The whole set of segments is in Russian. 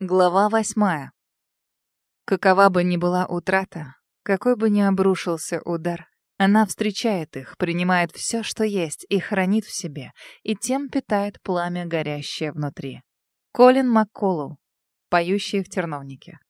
Глава восьмая. Какова бы ни была утрата, какой бы ни обрушился удар, она встречает их, принимает все, что есть, и хранит в себе, и тем питает пламя, горящее внутри. Колин Макколлоу, поющий в терновнике.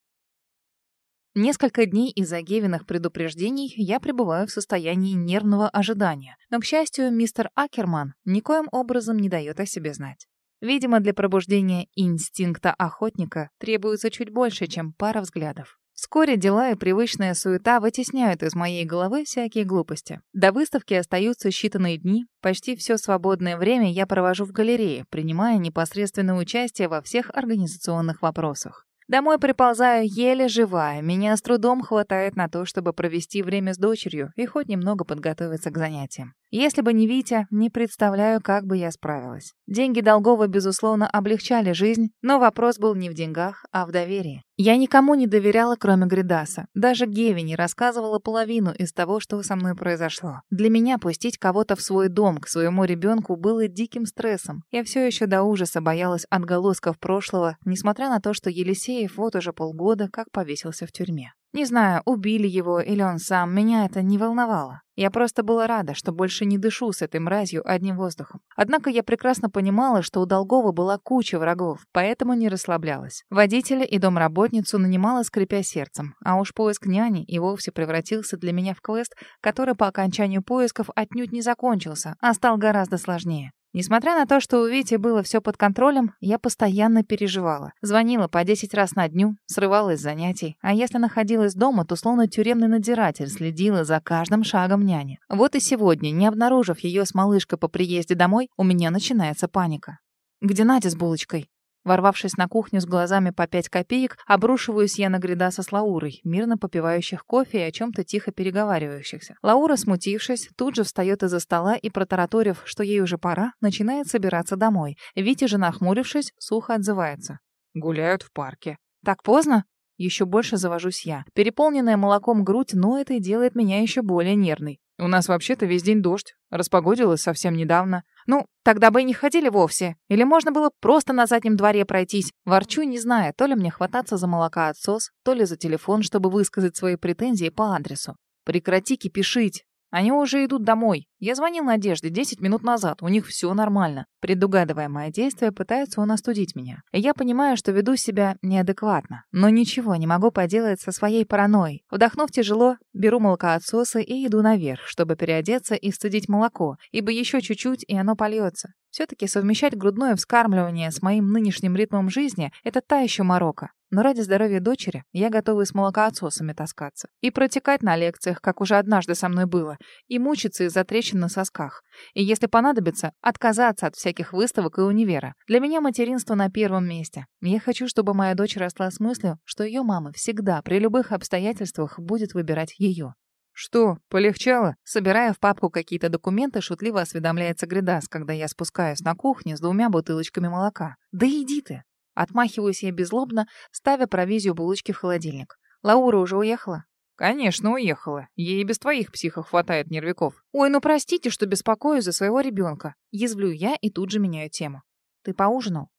Несколько дней из-за Гевиных предупреждений я пребываю в состоянии нервного ожидания, но, к счастью, мистер Акерман никоим образом не дает о себе знать. Видимо, для пробуждения инстинкта охотника требуется чуть больше, чем пара взглядов. Вскоре дела и привычная суета вытесняют из моей головы всякие глупости. До выставки остаются считанные дни. Почти все свободное время я провожу в галерее, принимая непосредственное участие во всех организационных вопросах. Домой приползаю еле живая, меня с трудом хватает на то, чтобы провести время с дочерью и хоть немного подготовиться к занятиям. Если бы не Витя, не представляю, как бы я справилась. Деньги Долгова, безусловно, облегчали жизнь, но вопрос был не в деньгах, а в доверии. Я никому не доверяла, кроме Гридаса. Даже Геви не рассказывала половину из того, что со мной произошло. Для меня пустить кого-то в свой дом к своему ребенку было диким стрессом. Я все еще до ужаса боялась отголосков прошлого, несмотря на то, что Елисеев вот уже полгода как повесился в тюрьме. Не знаю, убили его или он сам, меня это не волновало. Я просто была рада, что больше не дышу с этой мразью одним воздухом. Однако я прекрасно понимала, что у Долгова была куча врагов, поэтому не расслаблялась. Водителя и домработницу нанимала, скрипя сердцем, а уж поиск няни и вовсе превратился для меня в квест, который по окончанию поисков отнюдь не закончился, а стал гораздо сложнее. Несмотря на то, что у Вити было все под контролем, я постоянно переживала. Звонила по 10 раз на дню, срывалась с занятий, а если находилась дома, то словно тюремный надзиратель следила за каждым шагом няни. Вот и сегодня, не обнаружив ее с малышкой по приезде домой, у меня начинается паника. «Где Надя с булочкой?» Ворвавшись на кухню с глазами по пять копеек, обрушиваюсь я на Гридаса с Лаурой, мирно попивающих кофе и о чем-то тихо переговаривающихся. Лаура, смутившись, тут же встает из-за стола и, протараторив, что ей уже пора, начинает собираться домой. Витя же, нахмурившись, сухо отзывается. «Гуляют в парке». «Так поздно?» Еще больше завожусь я. Переполненная молоком грудь ноет и делает меня еще более нервной. У нас вообще-то весь день дождь. Распогодилось совсем недавно. Ну, тогда бы и не ходили вовсе. Или можно было просто на заднем дворе пройтись. Ворчу, не зная, то ли мне хвататься за молока отсос, то ли за телефон, чтобы высказать свои претензии по адресу. Прекрати кипишить. Они уже идут домой. Я звонил Надежде 10 минут назад, у них все нормально. Предугадывая мои действия, пытается он остудить меня. Я понимаю, что веду себя неадекватно, но ничего не могу поделать со своей паранойей. Вдохнув тяжело, беру молокоотсосы и иду наверх, чтобы переодеться и сцедить молоко, ибо еще чуть-чуть, и оно польется. Все-таки совмещать грудное вскармливание с моим нынешним ритмом жизни — это та еще морока. Но ради здоровья дочери я готова с молокоотсосами таскаться. И протекать на лекциях, как уже однажды со мной было, и мучиться из-за трещин на сосках. И если понадобится, отказаться от всяких выставок и универа. Для меня материнство на первом месте. Я хочу, чтобы моя дочь росла с мыслью, что ее мама всегда, при любых обстоятельствах, будет выбирать ее. «Что, полегчало?» Собирая в папку какие-то документы, шутливо осведомляется Гридас, когда я спускаюсь на кухню с двумя бутылочками молока. «Да иди ты!» Отмахиваюсь я беззлобно, ставя провизию булочки в холодильник. Лаура уже уехала? Конечно, уехала. Ей без твоих психов хватает нервиков. Ой, ну простите, что беспокою за своего ребенка. Язвлю я и тут же меняю тему. Ты поужинал?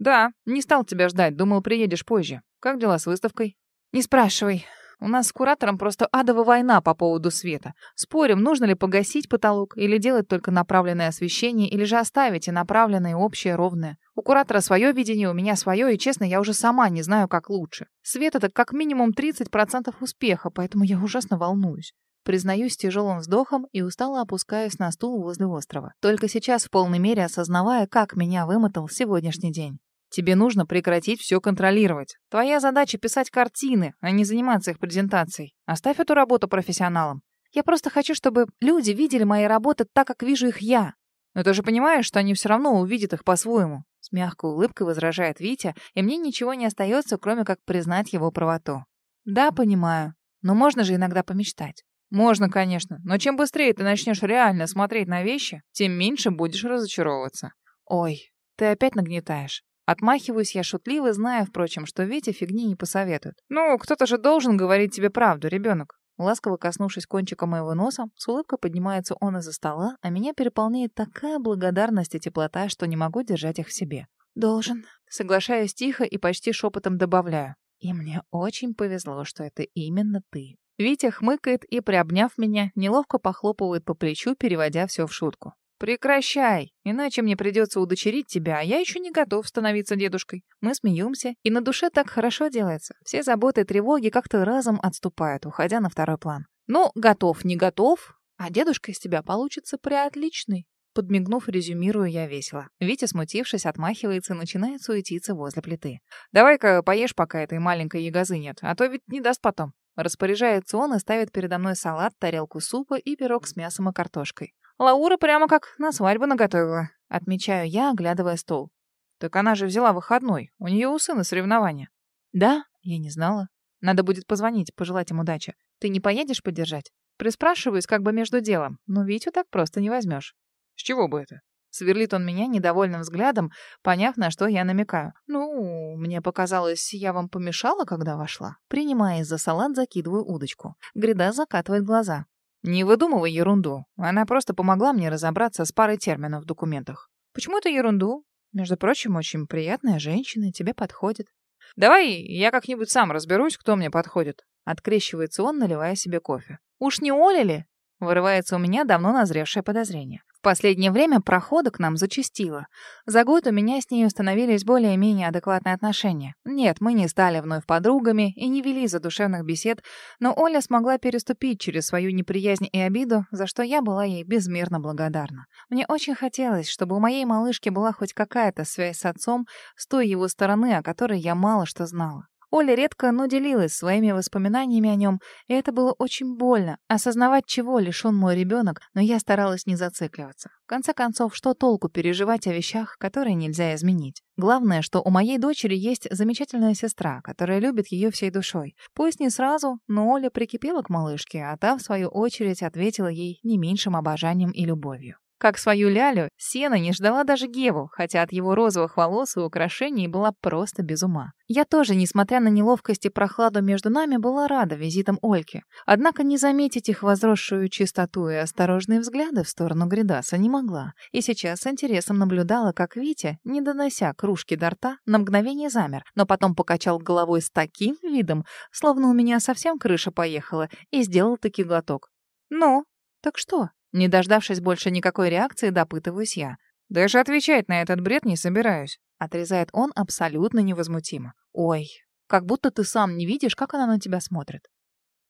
Да, не стал тебя ждать, думал, приедешь позже. Как дела с выставкой? Не спрашивай. У нас с куратором просто адовая война по поводу света. Спорим, нужно ли погасить потолок, или делать только направленное освещение, или же оставить и направленное, и общее, ровное. У куратора свое видение, у меня свое, и, честно, я уже сама не знаю, как лучше. Свет — это как минимум 30% успеха, поэтому я ужасно волнуюсь. Признаюсь тяжелым вздохом и устало опускаюсь на стул возле острова. Только сейчас в полной мере осознавая, как меня вымотал сегодняшний день. Тебе нужно прекратить все контролировать. Твоя задача писать картины, а не заниматься их презентацией. Оставь эту работу профессионалам. Я просто хочу, чтобы люди видели мои работы так, как вижу их я. Но ты же понимаешь, что они все равно увидят их по-своему. С мягкой улыбкой возражает Витя, и мне ничего не остается, кроме как признать его правоту. Да, понимаю. Но можно же иногда помечтать. Можно, конечно, но чем быстрее ты начнешь реально смотреть на вещи, тем меньше будешь разочаровываться. Ой, ты опять нагнетаешь. Отмахиваюсь я шутливо, зная, впрочем, что Витя фигни не посоветует. «Ну, кто-то же должен говорить тебе правду, ребенок». Ласково коснувшись кончика моего носа, с улыбкой поднимается он из-за стола, а меня переполняет такая благодарность и теплота, что не могу держать их в себе. Должен. Соглашаюсь тихо и почти шепотом добавляю. И мне очень повезло, что это именно ты. Витя хмыкает и, приобняв меня, неловко похлопывает по плечу, переводя все в шутку. «Прекращай, иначе мне придется удочерить тебя, а я еще не готов становиться дедушкой». Мы смеемся, и на душе так хорошо делается. Все заботы и тревоги как-то разом отступают, уходя на второй план. Ну, готов, не готов, а дедушка из тебя получится приотличный. Подмигнув, резюмирую я весело. Витя, смутившись, отмахивается и начинает суетиться возле плиты. «Давай-ка поешь, пока этой маленькой ягозы нет, а то ведь не даст потом». Распоряжается он и ставит передо мной салат, тарелку супа и пирог с мясом и картошкой. Лаура прямо как на свадьбу наготовила. Отмечаю я, оглядывая стол. Так она же взяла выходной. У нее у сына соревнования. Да, я не знала. Надо будет позвонить, пожелать им удачи. Ты не поедешь поддержать? Приспрашиваюсь как бы между делом, но Витю так просто не возьмешь. С чего бы это? Сверлит он меня недовольным взглядом, поняв, на что я намекаю. «Ну, мне показалось, я вам помешала, когда вошла?» Принимая за салат, закидываю удочку. Гряда закатывает глаза. Не выдумывай ерунду. Она просто помогла мне разобраться с парой терминов в документах. Почему это ерунду? Между прочим, очень приятная женщина, тебе подходит. Давай я как-нибудь сам разберусь, кто мне подходит. Открещивается он, наливая себе кофе. Уж не Оля ли? Вырывается у меня давно назревшее подозрение. В последнее время прохода к нам зачастило. За год у меня с ней установились более-менее адекватные отношения. Нет, мы не стали вновь подругами и не вели задушевных бесед, но Оля смогла переступить через свою неприязнь и обиду, за что я была ей безмерно благодарна. Мне очень хотелось, чтобы у моей малышки была хоть какая-то связь с отцом с той его стороны, о которой я мало что знала. Оля редко, но делилась своими воспоминаниями о нем, и это было очень больно, осознавать, чего лишен мой ребенок, но я старалась не зацикливаться. В конце концов, что толку переживать о вещах, которые нельзя изменить? Главное, что у моей дочери есть замечательная сестра, которая любит ее всей душой. Пусть не сразу, но Оля прикипела к малышке, а та, в свою очередь, ответила ей не меньшим обожанием и любовью. Как свою лялю, Сена не ждала даже Геву, хотя от его розовых волос и украшений была просто без ума. Я тоже, несмотря на неловкость и прохладу между нами, была рада визитам Ольки. Однако не заметить их возросшую чистоту и осторожные взгляды в сторону Гридаса не могла. И сейчас с интересом наблюдала, как Витя, не донося кружки до рта, на мгновение замер, но потом покачал головой с таким видом, словно у меня совсем крыша поехала, и сделал таки глоток. «Ну, так что?» Не дождавшись больше никакой реакции, допытываюсь я. «Даже отвечать на этот бред не собираюсь», — отрезает он абсолютно невозмутимо. «Ой, как будто ты сам не видишь, как она на тебя смотрит».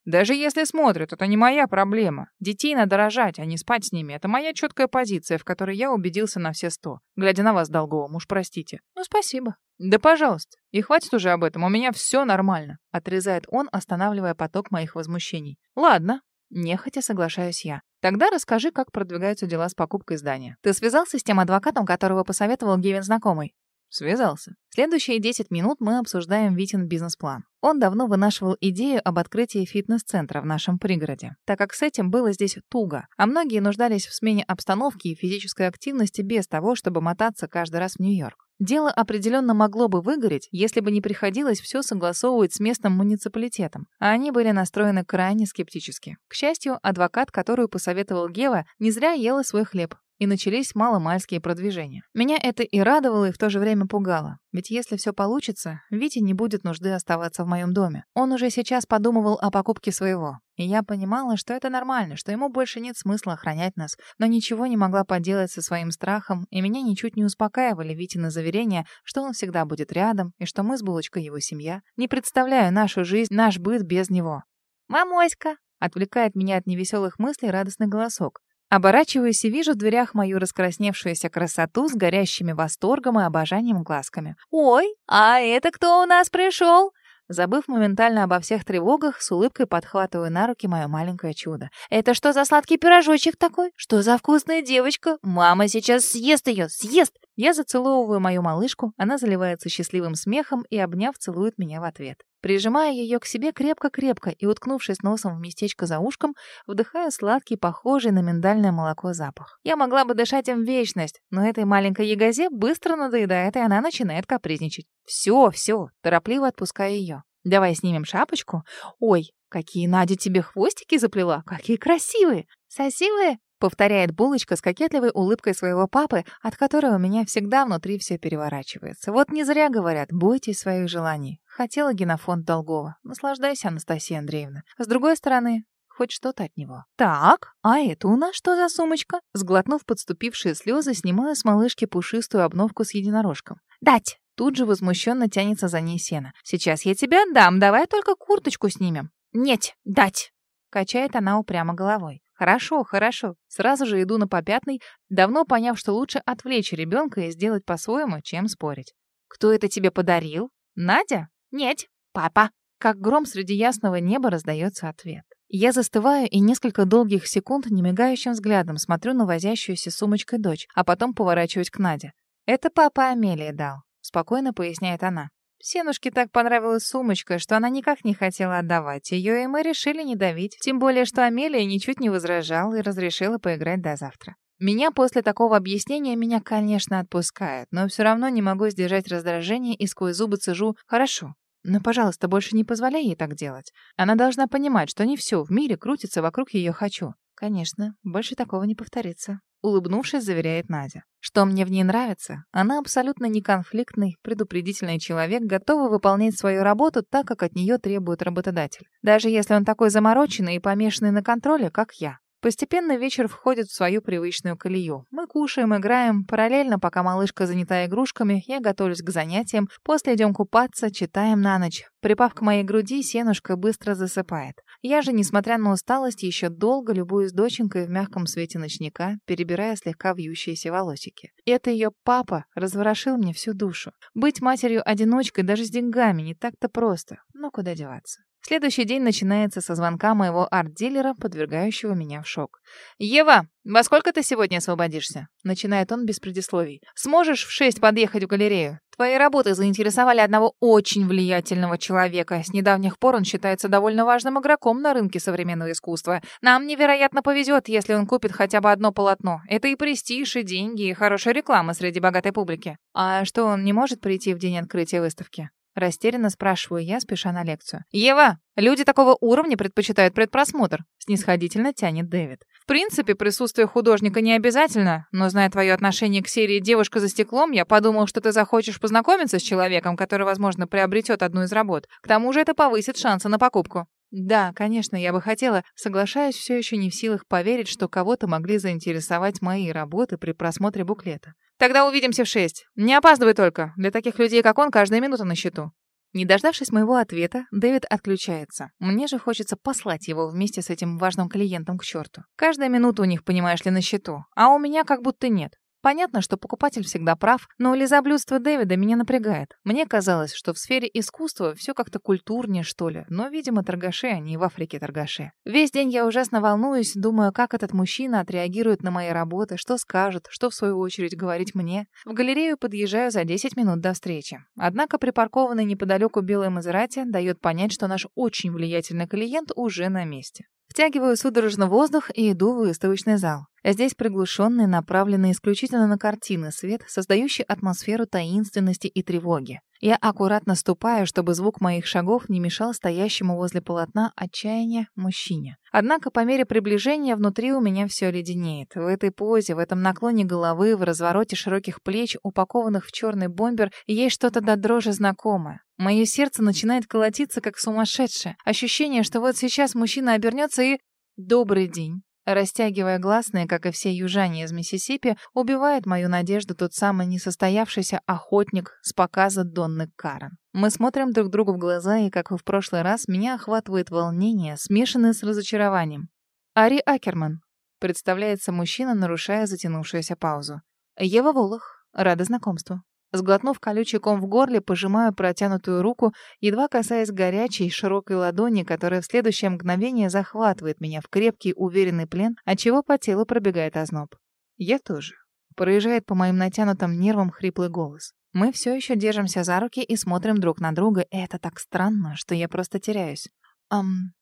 «Даже если смотрит, это не моя проблема. Детей надо рожать, а не спать с ними. Это моя четкая позиция, в которой я убедился на все сто. Глядя на вас, Долговым, уж простите». «Ну, спасибо». «Да пожалуйста. И хватит уже об этом, у меня все нормально», — отрезает он, останавливая поток моих возмущений. «Ладно, Нехотя соглашаюсь я. Тогда расскажи, как продвигаются дела с покупкой здания. Ты связался с тем адвокатом, которого посоветовал Гевин знакомый? Связался. Следующие 10 минут мы обсуждаем Витин бизнес-план. Он давно вынашивал идею об открытии фитнес-центра в нашем пригороде, так как с этим было здесь туго, а многие нуждались в смене обстановки и физической активности без того, чтобы мотаться каждый раз в Нью-Йорк. Дело определенно могло бы выгореть, если бы не приходилось все согласовывать с местным муниципалитетом, а они были настроены крайне скептически. К счастью, адвокат, которую посоветовал Гева, не зря ела свой хлеб, и начались маломальские продвижения. Меня это и радовало, и в то же время пугало. Ведь если все получится, Вите не будет нужды оставаться в моем доме. Он уже сейчас подумывал о покупке своего. И я понимала, что это нормально, что ему больше нет смысла охранять нас, но ничего не могла поделать со своим страхом, и меня ничуть не успокаивали Витины заверения, что он всегда будет рядом, и что мы с Булочкой его семья. Не представляю нашу жизнь, наш быт без него. «Мамоська!» — отвлекает меня от невеселых мыслей радостный голосок. Оборачиваюсь и вижу в дверях мою раскрасневшуюся красоту с горящими восторгом и обожанием глазками. «Ой, а это кто у нас пришел?» Забыв моментально обо всех тревогах, с улыбкой подхватываю на руки мое маленькое чудо. «Это что за сладкий пирожочек такой? Что за вкусная девочка? Мама сейчас съест ее, съест!» Я зацеловываю мою малышку, она заливается счастливым смехом и, обняв, целует меня в ответ. Прижимая ее к себе крепко-крепко и, уткнувшись носом в местечко за ушком, вдыхаю сладкий, похожий на миндальное молоко запах. Я могла бы дышать им вечность, но этой маленькой ягозе быстро надоедает, и она начинает капризничать. Все, все, торопливо отпускаю ее. Давай снимем шапочку. Ой, какие Надя тебе хвостики заплела, какие красивые. Красивые? Повторяет булочка с кокетливой улыбкой своего папы, от которой у меня всегда внутри все переворачивается. Вот не зря говорят, бойтесь своих желаний. Хотела генофонд Долгова. Наслаждайся, Анастасия Андреевна. С другой стороны, хоть что-то от него. Так, а это у нас что за сумочка? Сглотнув подступившие слезы, снимаю с малышки пушистую обновку с единорожком. Дать! Тут же возмущенно тянется за ней сено. Сейчас я тебе отдам, давай только курточку снимем. Нет, дать! Качает она упрямо головой. Хорошо, хорошо. Сразу же иду на попятный, давно поняв, что лучше отвлечь ребенка и сделать по-своему, чем спорить. Кто это тебе подарил? Надя? Нет, папа. Как гром среди ясного неба раздается ответ. Я застываю и несколько долгих секунд немигающим взглядом смотрю на возящуюся сумочкой дочь, а потом поворачиваюсь к Наде. «Это папа Амелия дал», — спокойно поясняет она. Сенушке так понравилась сумочка, что она никак не хотела отдавать ее, и мы решили не давить. Тем более, что Амелия ничуть не возражала и разрешила поиграть до завтра. Меня после такого объяснения меня, конечно, отпускает, но все равно не могу сдержать раздражение и сквозь зубы цежу «хорошо». Но, пожалуйста, больше не позволяй ей так делать. Она должна понимать, что не все в мире крутится вокруг ее «хочу». Конечно, больше такого не повторится. Улыбнувшись, заверяет Надя. Что мне в ней нравится? Она абсолютно неконфликтный, предупредительный человек, готовый выполнять свою работу так, как от нее требует работодатель. Даже если он такой замороченный и помешанный на контроле, как я. Постепенно вечер входит в свою привычную колею. Мы кушаем, играем. Параллельно, пока малышка занята игрушками, я готовлюсь к занятиям. После идем купаться, читаем на ночь. Припав к моей груди, сенушка быстро засыпает. Я же, несмотря на усталость, еще долго любуюсь доченькой в мягком свете ночника, перебирая слегка вьющиеся волосики. Это ее папа разворошил мне всю душу. Быть матерью-одиночкой даже с деньгами не так-то просто. Но куда деваться? Следующий день начинается со звонка моего арт-дилера, подвергающего меня в шок. «Ева, во сколько ты сегодня освободишься?» Начинает он без предисловий. «Сможешь в шесть подъехать в галерею? Твои работы заинтересовали одного очень влиятельного человека. С недавних пор он считается довольно важным игроком на рынке современного искусства. Нам невероятно повезет, если он купит хотя бы одно полотно. Это и престиж, и деньги, и хорошая реклама среди богатой публики. А что, он не может прийти в день открытия выставки?» Растерянно спрашиваю я, спеша на лекцию. «Ева, люди такого уровня предпочитают предпросмотр», — снисходительно тянет Дэвид. «В принципе, присутствие художника не обязательно, но, зная твое отношение к серии «Девушка за стеклом», я подумал, что ты захочешь познакомиться с человеком, который, возможно, приобретет одну из работ. К тому же это повысит шансы на покупку». Да, конечно, я бы хотела, соглашаюсь, все еще не в силах поверить, что кого-то могли заинтересовать мои работы при просмотре буклета. Тогда увидимся в шесть. Не опаздывай только. Для таких людей, как он, каждая минута на счету. Не дождавшись моего ответа, Дэвид отключается. Мне же хочется послать его вместе с этим важным клиентом к черту. Каждая минута у них, понимаешь ли, на счету, а у меня как будто нет. Понятно, что покупатель всегда прав, но лизоблюдство Дэвида меня напрягает. Мне казалось, что в сфере искусства все как-то культурнее, что ли, но, видимо, торгаши, они в Африке торгаши. Весь день я ужасно волнуюсь, думаю, как этот мужчина отреагирует на мои работы, что скажет, что в свою очередь говорить мне. В галерею подъезжаю за 10 минут до встречи. Однако припаркованный неподалеку белый Мазерати дает понять, что наш очень влиятельный клиент уже на месте. Втягиваю судорожно воздух и иду в выставочный зал. Здесь приглушенный, направленный исключительно на картины свет, создающий атмосферу таинственности и тревоги. Я аккуратно ступаю, чтобы звук моих шагов не мешал стоящему возле полотна отчаяния мужчине. Однако по мере приближения внутри у меня все леденеет. В этой позе, в этом наклоне головы, в развороте широких плеч, упакованных в черный бомбер, есть что-то до дрожи знакомое. Мое сердце начинает колотиться, как сумасшедшее. Ощущение, что вот сейчас мужчина обернется и... Добрый день. Растягивая гласные, как и все южане из Миссисипи, убивает мою надежду тот самый несостоявшийся охотник с показа Донны Карен. Мы смотрим друг другу в глаза, и, как и в прошлый раз, меня охватывает волнение, смешанное с разочарованием. «Ари Акерман», — представляется мужчина, нарушая затянувшуюся паузу. «Ева Волох, рада знакомству». Сглотнув колючий ком в горле, пожимаю протянутую руку, едва касаясь горячей, широкой ладони, которая в следующее мгновение захватывает меня в крепкий, уверенный плен, отчего по телу пробегает озноб. Я тоже. Проезжает по моим натянутым нервам хриплый голос. Мы все еще держимся за руки и смотрим друг на друга, и это так странно, что я просто теряюсь. Ам,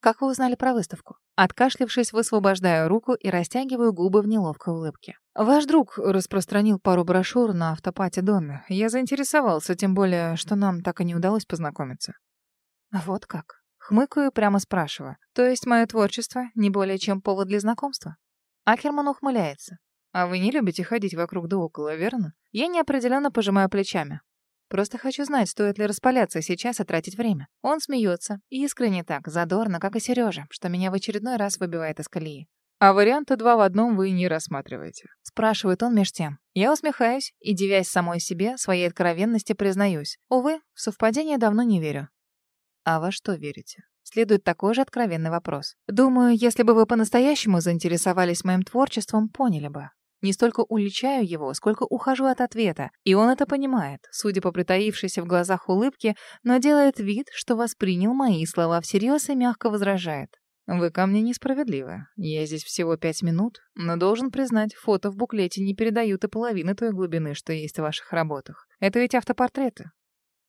как вы узнали про выставку? Откашлившись, высвобождаю руку и растягиваю губы в неловкой улыбке. Ваш друг распространил пару брошюр на автопате Донны. Я заинтересовался, тем более, что нам так и не удалось познакомиться. Вот как. Хмыкаю, прямо спрашиваю. То есть мое творчество не более чем повод для знакомства? Акерман ухмыляется. А вы не любите ходить вокруг да около, верно? Я неопределенно пожимаю плечами. Просто хочу знать, стоит ли распаляться сейчас и тратить время. Он смеется, искренне так, задорно, как и Сережа, что меня в очередной раз выбивает из колеи. «А варианты два в одном вы не рассматриваете?» Спрашивает он меж тем. Я усмехаюсь и, девясь самой себе, своей откровенности признаюсь. Увы, в совпадение давно не верю. А во что верите? Следует такой же откровенный вопрос. Думаю, если бы вы по-настоящему заинтересовались моим творчеством, поняли бы. Не столько уличаю его, сколько ухожу от ответа. И он это понимает, судя по притаившейся в глазах улыбке, но делает вид, что воспринял мои слова всерьез и мягко возражает. «Вы ко мне несправедливы. Я здесь всего пять минут, но должен признать, фото в буклете не передают и половины той глубины, что есть в ваших работах. Это ведь автопортреты».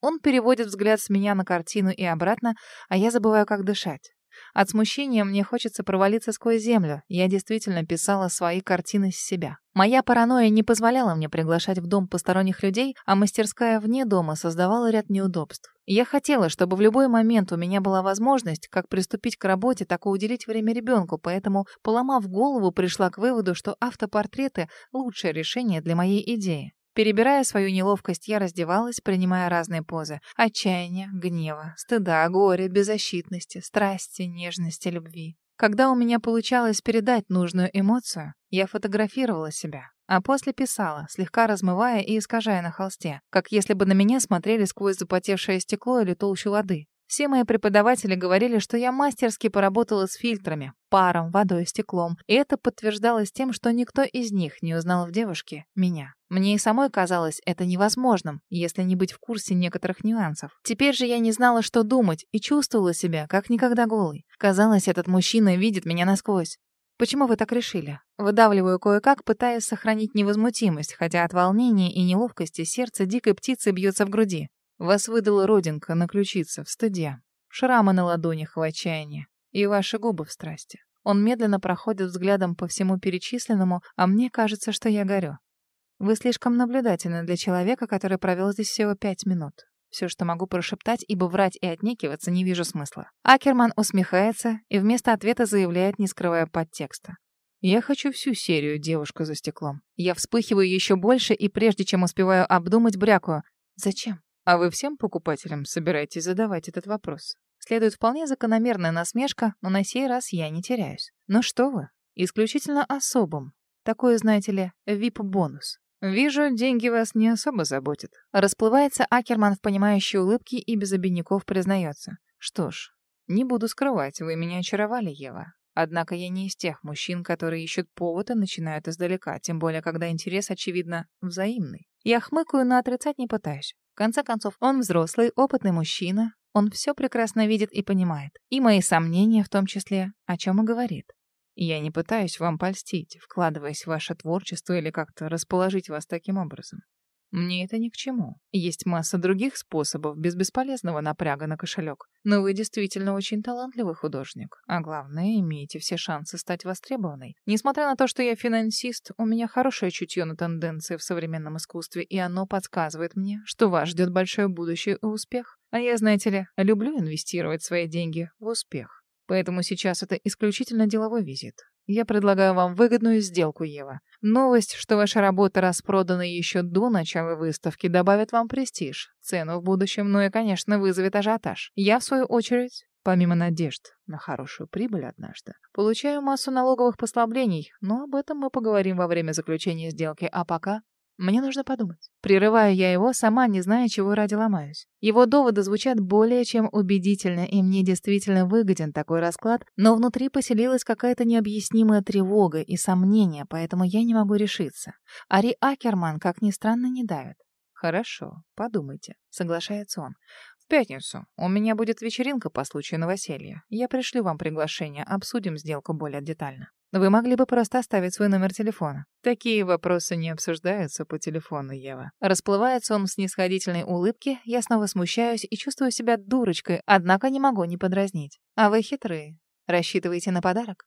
Он переводит взгляд с меня на картину и обратно, а я забываю, как дышать. От смущения мне хочется провалиться сквозь землю. Я действительно писала свои картины с себя. Моя паранойя не позволяла мне приглашать в дом посторонних людей, а мастерская вне дома создавала ряд неудобств. Я хотела, чтобы в любой момент у меня была возможность как приступить к работе, так и уделить время ребенку, поэтому, поломав голову, пришла к выводу, что автопортреты — лучшее решение для моей идеи. Перебирая свою неловкость, я раздевалась, принимая разные позы. Отчаяния, гнева, стыда, горя, беззащитности, страсти, нежности, любви. Когда у меня получалось передать нужную эмоцию, я фотографировала себя, а после писала, слегка размывая и искажая на холсте, как если бы на меня смотрели сквозь запотевшее стекло или толщу воды. Все мои преподаватели говорили, что я мастерски поработала с фильтрами, паром, водой, стеклом, и это подтверждалось тем, что никто из них не узнал в девушке меня. Мне и самой казалось это невозможным, если не быть в курсе некоторых нюансов. Теперь же я не знала, что думать, и чувствовала себя как никогда голой. Казалось, этот мужчина видит меня насквозь. «Почему вы так решили?» Выдавливаю кое-как, пытаясь сохранить невозмутимость, хотя от волнения и неловкости сердце дикой птицы бьется в груди. Вас выдала родинка на ключице в стыде, шрамы на ладонях в отчаянии и ваши губы в страсти. Он медленно проходит взглядом по всему перечисленному, а мне кажется, что я горю. Вы слишком наблюдательны для человека, который провел здесь всего пять минут. Все, что могу прошептать, ибо врать и отнекиваться не вижу смысла. Акерман усмехается и вместо ответа заявляет, не скрывая подтекста. Я хочу всю серию «Девушка за стеклом». Я вспыхиваю еще больше и прежде чем успеваю обдумать, брякую. Зачем? А вы всем покупателям собираетесь задавать этот вопрос? Следует вполне закономерная насмешка, но на сей раз я не теряюсь. Ну что вы, исключительно особым. Такое, знаете ли, VIP-бонус. Вижу, деньги вас не особо заботят. Расплывается Акерман в понимающей улыбке и без обиняков признается. Что ж, не буду скрывать, вы меня очаровали, Ева. Однако я не из тех мужчин, которые ищут повод и начинают издалека, тем более, когда интерес, очевидно, взаимный. Я хмыкаю, но отрицать не пытаюсь конце концов, он взрослый, опытный мужчина. Он все прекрасно видит и понимает. И мои сомнения в том числе, о чем и говорит. Я не пытаюсь вам польстить, вкладываясь в ваше творчество или как-то расположить вас таким образом. Мне это ни к чему. Есть масса других способов без бесполезного напряга на кошелек. Но вы действительно очень талантливый художник. А главное, имеете все шансы стать востребованной. Несмотря на то, что я финансист, у меня хорошее чутье на тенденции в современном искусстве, и оно подсказывает мне, что вас ждет большое будущее и успех. А я, знаете ли, люблю инвестировать свои деньги в успех. Поэтому сейчас это исключительно деловой визит. Я предлагаю вам выгодную сделку, Ева. Новость, что ваша работа распродана еще до начала выставки, добавит вам престиж, цену в будущем, ну и, конечно, вызовет ажиотаж. Я, в свою очередь, помимо надежд на хорошую прибыль однажды, получаю массу налоговых послаблений, но об этом мы поговорим во время заключения сделки, а пока мне нужно подумать. Прерываю я его, сама не зная, чего ради ломаюсь. Его доводы звучат более чем убедительно, и мне действительно выгоден такой расклад, но внутри поселилась какая-то необъяснимая тревога и сомнение, поэтому я не могу решиться. Ари Акерман, как ни странно, не давит. «Хорошо, подумайте», — соглашается он. «В пятницу у меня будет вечеринка по случаю новоселья. Я пришлю вам приглашение, обсудим сделку более детально». Вы могли бы просто оставить свой номер телефона. Такие вопросы не обсуждаются по телефону, Ева. Расплывается он в снисходительной улыбке, я снова смущаюсь и чувствую себя дурочкой, однако не могу не подразнить. А вы хитрые. Рассчитываете на подарок?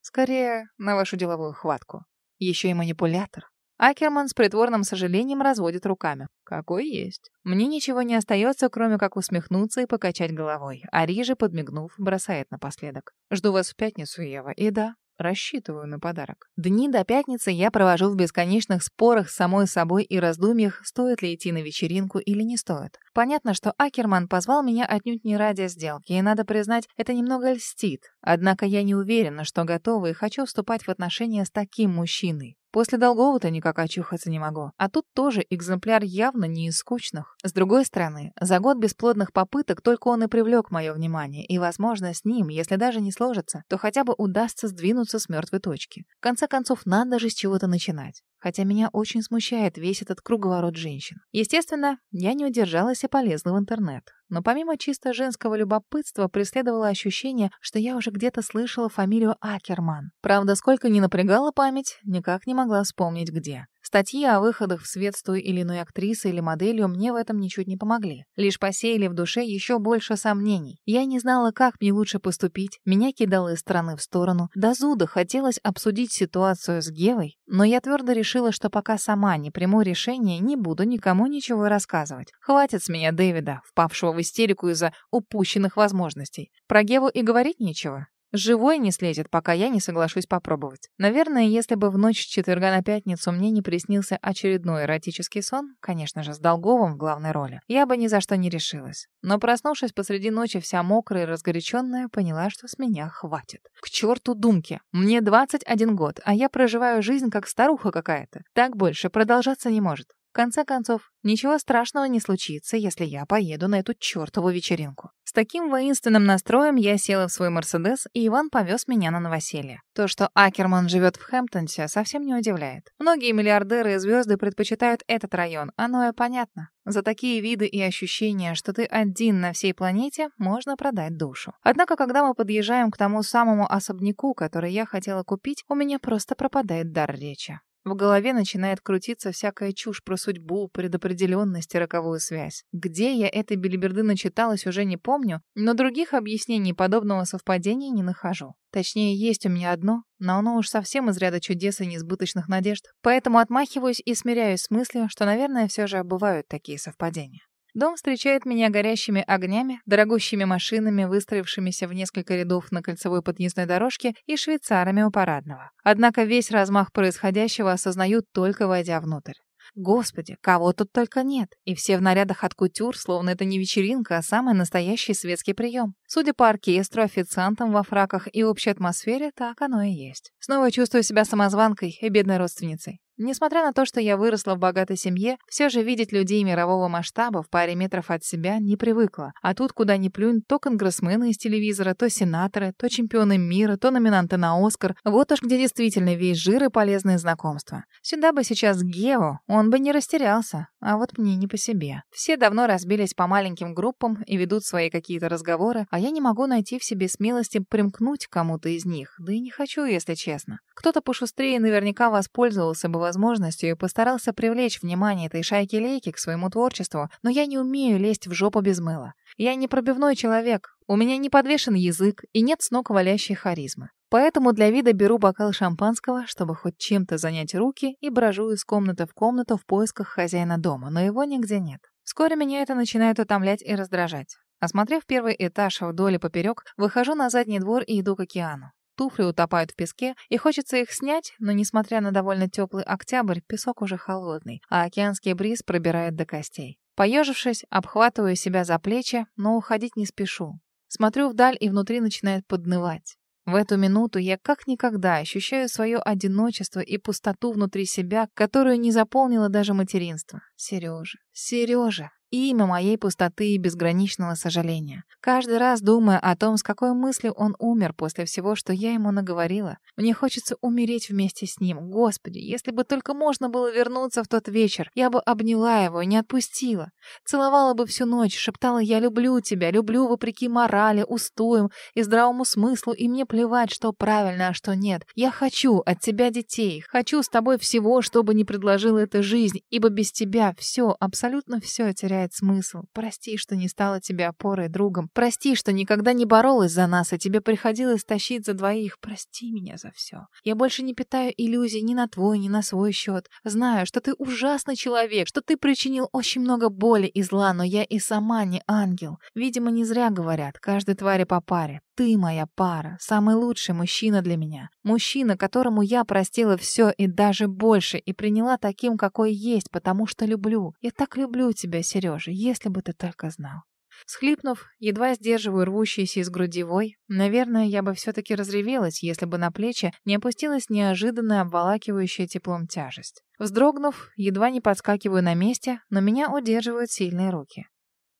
Скорее, на вашу деловую хватку. Еще и манипулятор. Акерман с притворным сожалением разводит руками. Какой есть. Мне ничего не остается, кроме как усмехнуться и покачать головой. А Рижи, подмигнув, бросает напоследок. Жду вас в пятницу, Ева. И да, рассчитываю на подарок. Дни до пятницы я провожу в бесконечных спорах с самой собой и раздумьях, стоит ли идти на вечеринку или не стоит. Понятно, что Акерман позвал меня отнюдь не ради сделки, и, надо признать, это немного льстит. Однако я не уверена, что готова и хочу вступать в отношения с таким мужчиной. После долгого-то никак очухаться не могу. А тут тоже экземпляр явно не из скучных. С другой стороны, за год бесплодных попыток только он и привлек мое внимание. И, возможно, с ним, если даже не сложится, то хотя бы удастся сдвинуться с мертвой точки. В конце концов, надо же с чего-то начинать хотя меня очень смущает весь этот круговорот женщин. Естественно, я не удержалась и полезла в интернет. Но помимо чисто женского любопытства преследовало ощущение, что я уже где-то слышала фамилию Акерман. Правда, сколько ни напрягала память, никак не могла вспомнить где. Статьи о выходах в свет с той или иной актрисой или моделью мне в этом ничуть не помогли. Лишь посеяли в душе еще больше сомнений. Я не знала, как мне лучше поступить, меня кидало из стороны в сторону. До зуда хотелось обсудить ситуацию с Гевой, но я твердо решила, что пока сама не приму решение, не буду никому ничего рассказывать. Хватит с меня Дэвида, впавшего в истерику из-за упущенных возможностей. Про Геву и говорить нечего. Живой не слезет, пока я не соглашусь попробовать. Наверное, если бы в ночь с четверга на пятницу мне не приснился очередной эротический сон, конечно же, с Долговым в главной роли, я бы ни за что не решилась. Но проснувшись посреди ночи вся мокрая и разгоряченная, поняла, что с меня хватит. К черту думки. Мне 21 год, а я проживаю жизнь как старуха какая-то. Так больше продолжаться не может. В конце концов, ничего страшного не случится, если я поеду на эту чертову вечеринку. С таким воинственным настроем я села в свой Мерседес, и Иван повез меня на новоселье. То, что Акерман живет в Хэмптонсе, совсем не удивляет. Многие миллиардеры и звезды предпочитают этот район, оно и понятно. За такие виды и ощущения, что ты один на всей планете, можно продать душу. Однако, когда мы подъезжаем к тому самому особняку, который я хотела купить, у меня просто пропадает дар речи. В голове начинает крутиться всякая чушь про судьбу, предопределенность и роковую связь. Где я этой белиберды начиталась, уже не помню, но других объяснений подобного совпадения не нахожу. Точнее, есть у меня одно, но оно уж совсем из ряда чудес и несбыточных надежд. Поэтому отмахиваюсь и смиряюсь с мыслью, что, наверное, все же бывают такие совпадения. Дом встречает меня горящими огнями, дорогущими машинами, выстроившимися в несколько рядов на кольцевой подъездной дорожке и швейцарами у парадного. Однако весь размах происходящего осознают только войдя внутрь. Господи, кого тут только нет. И все в нарядах от кутюр, словно это не вечеринка, а самый настоящий светский прием. Судя по оркестру, официантам во фраках и общей атмосфере, так оно и есть. Снова чувствую себя самозванкой и бедной родственницей. Несмотря на то, что я выросла в богатой семье, все же видеть людей мирового масштаба в паре метров от себя не привыкла. А тут, куда ни плюнь, то конгрессмены из телевизора, то сенаторы, то чемпионы мира, то номинанты на Оскар. Вот уж где действительно весь жир и полезные знакомства. Сюда бы сейчас Гео, он бы не растерялся. А вот мне не по себе. Все давно разбились по маленьким группам и ведут свои какие-то разговоры, а я не могу найти в себе смелости примкнуть к кому-то из них. Да и не хочу, если честно. Кто-то пошустрее наверняка воспользовался бы возможностью и постарался привлечь внимание этой шайки-лейки к своему творчеству, но я не умею лезть в жопу без мыла. Я не пробивной человек, у меня не подвешен язык и нет с ног валящей харизмы. Поэтому для вида беру бокал шампанского, чтобы хоть чем-то занять руки, и брожу из комнаты в комнату в поисках хозяина дома, но его нигде нет. Вскоре меня это начинает утомлять и раздражать. Осмотрев первый этаж вдоль и поперек, выхожу на задний двор и иду к океану. Туфли утопают в песке, и хочется их снять, но, несмотря на довольно теплый октябрь, песок уже холодный, а океанский бриз пробирает до костей. Поежившись, обхватываю себя за плечи, но уходить не спешу. Смотрю вдаль, и внутри начинает поднывать. В эту минуту я как никогда ощущаю свое одиночество и пустоту внутри себя, которую не заполнило даже материнство. Сережа, Сережа, имя моей пустоты и безграничного сожаления. Каждый раз думая о том, с какой мыслью он умер после всего, что я ему наговорила, мне хочется умереть вместе с ним. Господи, если бы только можно было вернуться в тот вечер, я бы обняла его и не отпустила. Целовала бы всю ночь, шептала «Я люблю тебя, люблю вопреки морали, устоям и здравому смыслу, и мне плевать, что правильно, а что нет. Я хочу от тебя детей, хочу с тобой всего, что бы ни предложила эта жизнь, ибо без тебя все, абсолютно все теряется теряет смысл. Прости, что не стала тебе опорой, другом. Прости, что никогда не боролась за нас, а тебе приходилось тащить за двоих. Прости меня за все. Я больше не питаю иллюзий ни на твой, ни на свой счет. Знаю, что ты ужасный человек, что ты причинил очень много боли и зла, но я и сама не ангел. Видимо, не зря говорят, каждой твари по паре. Ты моя пара, самый лучший мужчина для меня. Мужчина, которому я простила все и даже больше, и приняла таким, какой есть, потому что люблю. Я так люблю тебя, Сережа, если бы ты только знал. Схлипнув, едва сдерживаю рвущийся из груди вой. Наверное, я бы все-таки разревелась, если бы на плечи не опустилась неожиданная обволакивающая теплом тяжесть. Вздрогнув, едва не подскакиваю на месте, но меня удерживают сильные руки.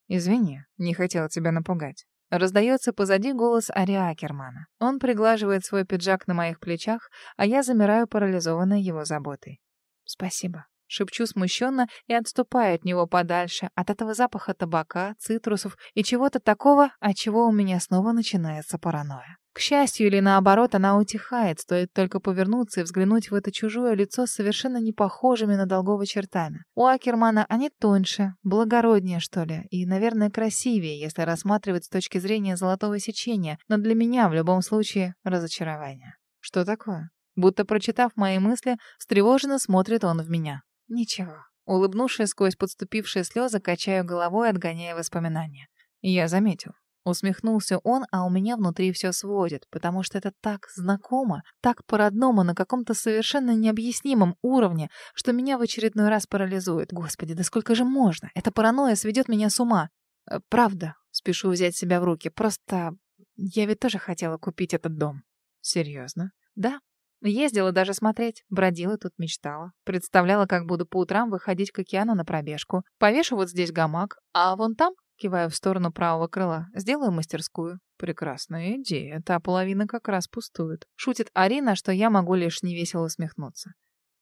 «Извини, не хотела тебя напугать». Раздается позади голос Ари Акермана. Он приглаживает свой пиджак на моих плечах, а я замираю парализованной его заботой. «Спасибо». Шепчу смущенно и отступаю от него подальше, от этого запаха табака, цитрусов и чего-то такого, от чего у меня снова начинается паранойя. К счастью или наоборот, она утихает, стоит только повернуться и взглянуть в это чужое лицо с совершенно не похожими на долговые чертами. У Акермана они тоньше, благороднее, что ли, и, наверное, красивее, если рассматривать с точки зрения золотого сечения, но для меня в любом случае разочарование. Что такое? Будто прочитав мои мысли, встревоженно смотрит он в меня. Ничего. Улыбнувшись сквозь подступившие слезы, качаю головой, отгоняя воспоминания. Я заметил. Усмехнулся он, а у меня внутри все сводит, потому что это так знакомо, так по-родному, на каком-то совершенно необъяснимом уровне, что меня в очередной раз парализует. Господи, да сколько же можно? Эта паранойя сведет меня с ума. Э, правда, спешу взять себя в руки. Просто я ведь тоже хотела купить этот дом. Серьезно? Да, Ездила даже смотреть, бродила тут, мечтала. Представляла, как буду по утрам выходить к океану на пробежку. Повешу вот здесь гамак, а вон там, кивая в сторону правого крыла, сделаю мастерскую. Прекрасная идея, та половина как раз пустует. Шутит Арина, что я могу лишь невесело усмехнуться.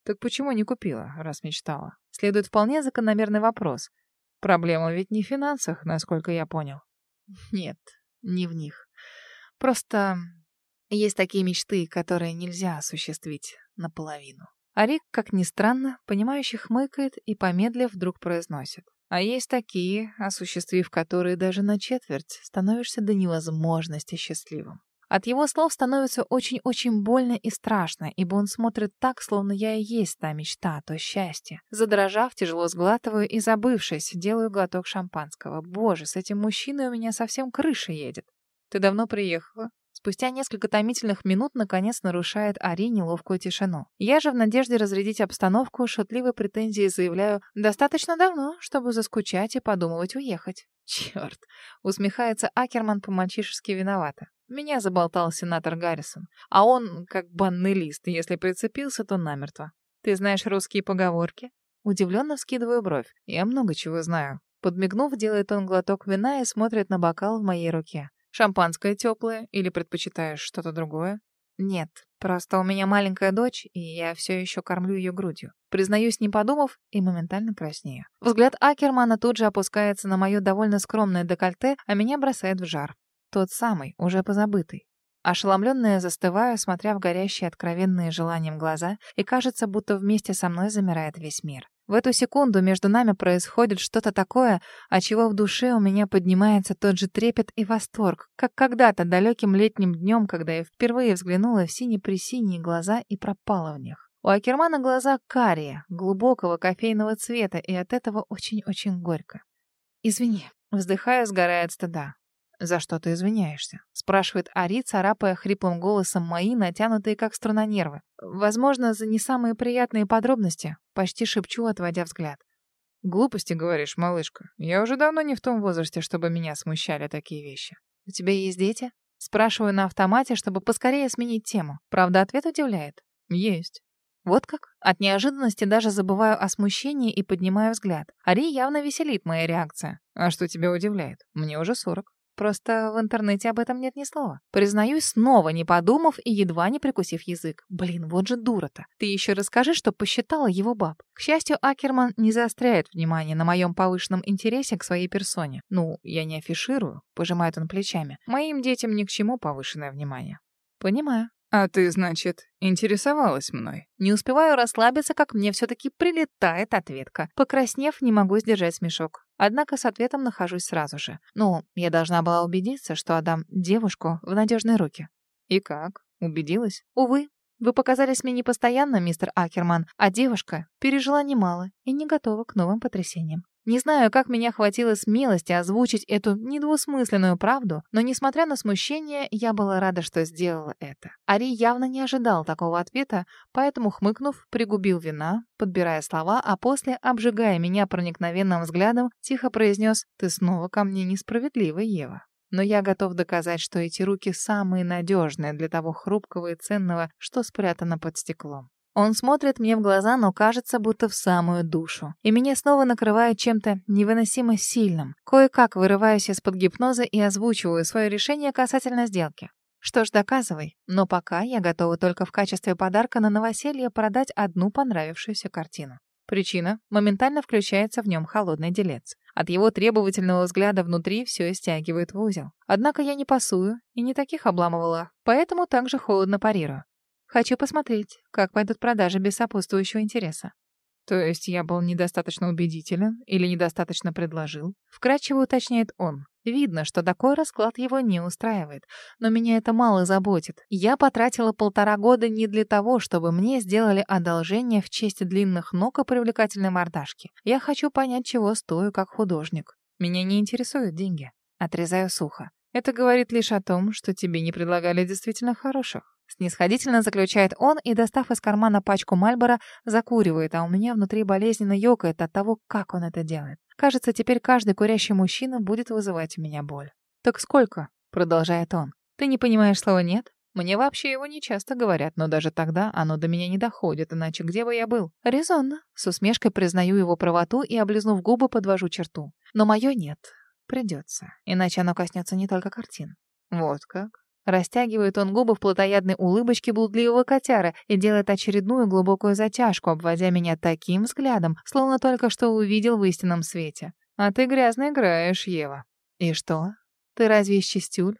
Так почему не купила, раз мечтала? Следует вполне закономерный вопрос. Проблема ведь не в финансах, насколько я понял. Нет, не в них. Просто есть такие мечты, которые нельзя осуществить наполовину. Арик, как ни странно, понимающе хмыкает и, помедлив, вдруг произносит. А есть такие, осуществив которые даже на четверть, становишься до невозможности счастливым. От его слов становится очень-очень больно и страшно, ибо он смотрит так, словно я и есть та мечта, то счастье. Задрожав, тяжело сглатываю и, забывшись, делаю глоток шампанского. Боже, с этим мужчиной у меня совсем крыша едет. Ты давно приехала? Спустя несколько томительных минут наконец нарушает Ари неловкую тишину. Я же в надежде разрядить обстановку шутливой претензией заявляю «достаточно давно, чтобы заскучать и подумывать уехать». Черт, усмехается Акерман по-мальчишески виновато. Меня заболтал сенатор Гаррисон, а он как банный лист, если прицепился, то намертво. Ты знаешь русские поговорки? Удивленно вскидываю бровь. Я много чего знаю. Подмигнув, делает он глоток вина и смотрит на бокал в моей руке. Шампанское теплое или предпочитаешь что-то другое? Нет, просто у меня маленькая дочь, и я все еще кормлю ее грудью. Признаюсь, не подумав, и моментально краснею. Взгляд Акермана тут же опускается на мое довольно скромное декольте, а меня бросает в жар. Тот самый, уже позабытый. Ошеломленная застываю, смотря в горящие откровенные желанием глаза, и кажется, будто вместе со мной замирает весь мир. В эту секунду между нами происходит что-то такое, от чего в душе у меня поднимается тот же трепет и восторг, как когда-то далеким летним днем, когда я впервые взглянула в сине-пресиние глаза и пропала в них. У Акермана глаза карие, глубокого кофейного цвета, и от этого очень-очень горько. «Извини», вздыхая, сгорает стыда. «За что ты извиняешься?» — спрашивает Ари, царапая хриплым голосом мои, натянутые как струна нервы. «Возможно, за не самые приятные подробности», — почти шепчу, отводя взгляд. «Глупости говоришь, малышка. Я уже давно не в том возрасте, чтобы меня смущали такие вещи». «У тебя есть дети?» Спрашиваю на автомате, чтобы поскорее сменить тему. Правда, ответ удивляет. «Есть». Вот как? От неожиданности даже забываю о смущении и поднимаю взгляд. Ари явно веселит моя реакция. «А что тебя удивляет? Мне уже сорок». Просто в интернете об этом нет ни слова. Признаюсь, снова не подумав и едва не прикусив язык. Блин, вот же дура-то. Ты еще расскажи, что посчитала его баб. К счастью, Акерман не заостряет внимание на моем повышенном интересе к своей персоне. Ну, я не афиширую, пожимает он плечами. Моим детям ни к чему повышенное внимание. Понимаю. «А ты, значит, интересовалась мной?» Не успеваю расслабиться, как мне все-таки прилетает ответка. Покраснев, не могу сдержать смешок. Однако с ответом нахожусь сразу же. Ну, я должна была убедиться, что отдам девушку в надежные руки. И как? Убедилась? Увы, вы показались мне непостоянно, мистер Акерман, а девушка пережила немало и не готова к новым потрясениям. Не знаю, как меня хватило смелости озвучить эту недвусмысленную правду, но, несмотря на смущение, я была рада, что сделала это. Ари явно не ожидал такого ответа, поэтому, хмыкнув, пригубил вина, подбирая слова, а после, обжигая меня проникновенным взглядом, тихо произнес «Ты снова ко мне несправедлива, Ева». Но я готов доказать, что эти руки самые надежные для того хрупкого и ценного, что спрятано под стеклом. Он смотрит мне в глаза, но кажется, будто в самую душу. И меня снова накрывает чем-то невыносимо сильным. Кое-как вырываюсь из-под гипноза и озвучиваю свое решение касательно сделки. Что ж, доказывай. Но пока я готова только в качестве подарка на новоселье продать одну понравившуюся картину. Причина — моментально включается в нем холодный делец. От его требовательного взгляда внутри все стягивает в узел. Однако я не пасую и не таких обламывала, поэтому также холодно парирую. Хочу посмотреть, как пойдут продажи без сопутствующего интереса. То есть я был недостаточно убедителен или недостаточно предложил? Вкратчиво уточняет он. Видно, что такой расклад его не устраивает. Но меня это мало заботит. Я потратила полтора года не для того, чтобы мне сделали одолжение в честь длинных ног и привлекательной мордашки. Я хочу понять, чего стою как художник. Меня не интересуют деньги. Отрезаю сухо. Это говорит лишь о том, что тебе не предлагали действительно хороших. Снисходительно заключает он и, достав из кармана пачку Мальбора, закуривает, а у меня внутри болезненно ёкает от того, как он это делает. Кажется, теперь каждый курящий мужчина будет вызывать у меня боль. «Так сколько?» — продолжает он. «Ты не понимаешь слова «нет»?» Мне вообще его не часто говорят, но даже тогда оно до меня не доходит, иначе где бы я был? Резонно. С усмешкой признаю его правоту и, облизнув губы, подвожу черту. Но мое нет. Придется. Иначе оно коснется не только картин. Вот как? Растягивает он губы в плотоядной улыбочке блудливого котяра и делает очередную глубокую затяжку, обводя меня таким взглядом, словно только что увидел в истинном свете. «А ты грязно играешь, Ева». «И что? Ты разве из чистюль?»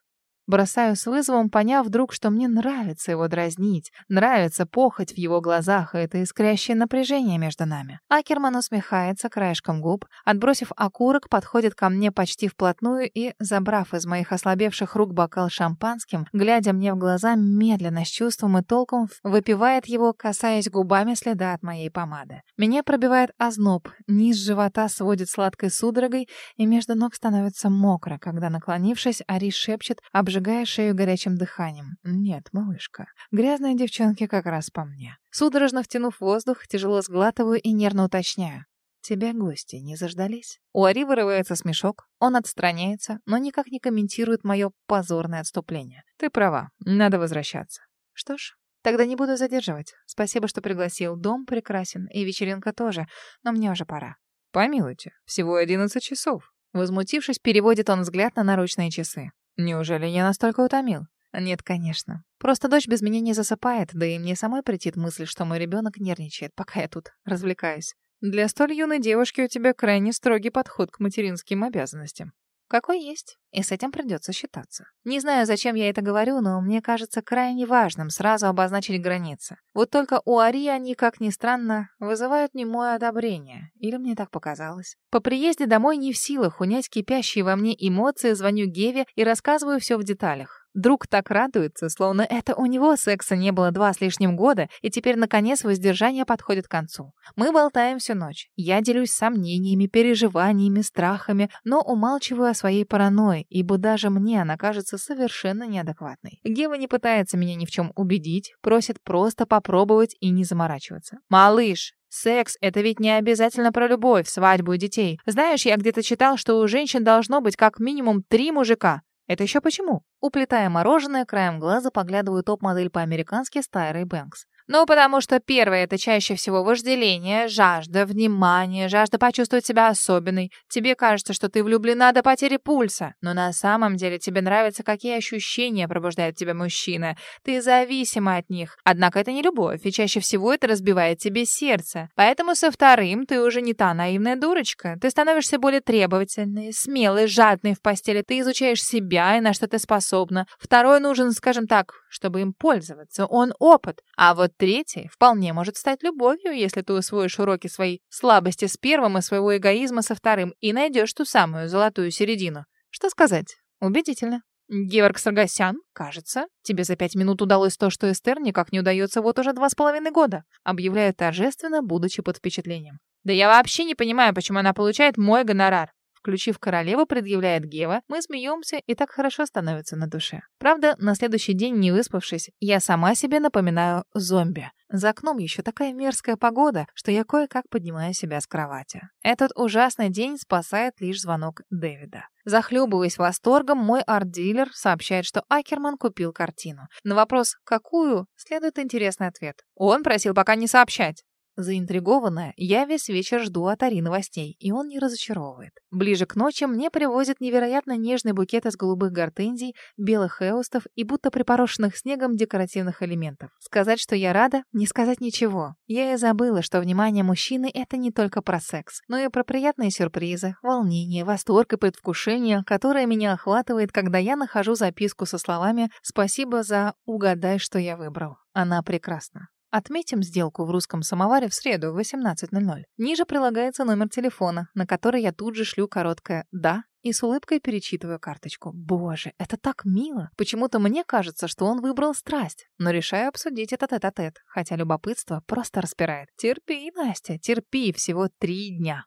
Бросаю с вызовом, поняв вдруг, что мне нравится его дразнить, нравится похоть в его глазах и это искрящее напряжение между нами. Акерман усмехается краешком губ, отбросив окурок, подходит ко мне почти вплотную и, забрав из моих ослабевших рук бокал шампанским, глядя мне в глаза, медленно, с чувством и толком, выпивает его, касаясь губами следа от моей помады. Меня пробивает озноб, низ живота сводит сладкой судорогой, и между ног становится мокро, когда, наклонившись, Ари шепчет, обжигая обжигая шею горячим дыханием. Нет, малышка. Грязные девчонки как раз по мне. Судорожно втянув воздух, тяжело сглатываю и нервно уточняю. Тебя гости не заждались? У Ари вырывается смешок. Он отстраняется, но никак не комментирует мое позорное отступление. Ты права, надо возвращаться. Что ж, тогда не буду задерживать. Спасибо, что пригласил. Дом прекрасен, и вечеринка тоже, но мне уже пора. Помилуйте, всего одиннадцать часов. Возмутившись, переводит он взгляд на наручные часы. Неужели я настолько утомил? Нет, конечно. Просто дочь без меня не засыпает, да и мне самой претит мысль, что мой ребенок нервничает, пока я тут развлекаюсь. Для столь юной девушки у тебя крайне строгий подход к материнским обязанностям. Какой есть, и с этим придется считаться. Не знаю, зачем я это говорю, но мне кажется крайне важным сразу обозначить границы. Вот только у Ари они, как ни странно, вызывают немое одобрение. Или мне так показалось. По приезде домой не в силах унять кипящие во мне эмоции, звоню Геве и рассказываю все в деталях. Друг так радуется, словно это у него секса не было два с лишним года, и теперь, наконец, воздержание подходит к концу. Мы болтаем всю ночь. Я делюсь сомнениями, переживаниями, страхами, но умалчиваю о своей паранойи, ибо даже мне она кажется совершенно неадекватной. Гева не пытается меня ни в чем убедить, просит просто попробовать и не заморачиваться. «Малыш, Секс — это ведь не обязательно про любовь, свадьбу и детей. Знаешь, я где-то читал, что у женщин должно быть как минимум три мужика. Это еще почему? Уплетая мороженое, краем глаза поглядываю топ-модель по-американски с Тайрой Бэнкс. Ну, потому что первое — это чаще всего вожделение, жажда, внимание, жажда почувствовать себя особенной. Тебе кажется, что ты влюблена до потери пульса, но на самом деле тебе нравятся, какие ощущения пробуждает в тебе мужчина. Ты зависима от них. Однако это не любовь, и чаще всего это разбивает тебе сердце. Поэтому со вторым ты уже не та наивная дурочка. Ты становишься более требовательной, смелой, жадной в постели. Ты изучаешь себя и на что ты способна. Второй нужен, скажем так, чтобы им пользоваться. Он опыт. А вот третий вполне может стать любовью, если ты усвоишь уроки своей слабости с первым и своего эгоизма со вторым и найдешь ту самую золотую середину. Что сказать? Убедительно. Георг Саргасян, кажется, тебе за пять минут удалось то, что Эстер никак не удается вот уже два с половиной года, объявляю торжественно, будучи под впечатлением. Да я вообще не понимаю, почему она получает мой гонорар. Включив королеву, предъявляет Гева. Мы смеемся, и так хорошо становится на душе. Правда, на следующий день, не выспавшись, я сама себе напоминаю зомби. За окном еще такая мерзкая погода, что я кое-как поднимаю себя с кровати. Этот ужасный день спасает лишь звонок Дэвида. Захлебываясь восторгом, мой арт-дилер сообщает, что Акерман купил картину. На вопрос «какую?» следует интересный ответ. Он просил пока не сообщать. Заинтригованная, я весь вечер жду от Ари новостей, и он не разочаровывает. Ближе к ночи мне привозят невероятно нежный букет из голубых гортензий, белых эустов и будто припорошенных снегом декоративных элементов. Сказать, что я рада, не сказать ничего. Я и забыла, что внимание мужчины — это не только про секс, но и про приятные сюрпризы, волнение, восторг и предвкушение, которое меня охватывает, когда я нахожу записку со словами «Спасибо за «угадай, что я выбрал». Она прекрасна». Отметим сделку в русском самоваре в среду в 18.00. Ниже прилагается номер телефона, на который я тут же шлю короткое «да» и с улыбкой перечитываю карточку. Боже, это так мило. Почему-то мне кажется, что он выбрал страсть, но решаю обсудить это тет-а-тет, хотя любопытство просто распирает. Терпи, Настя, терпи всего три дня.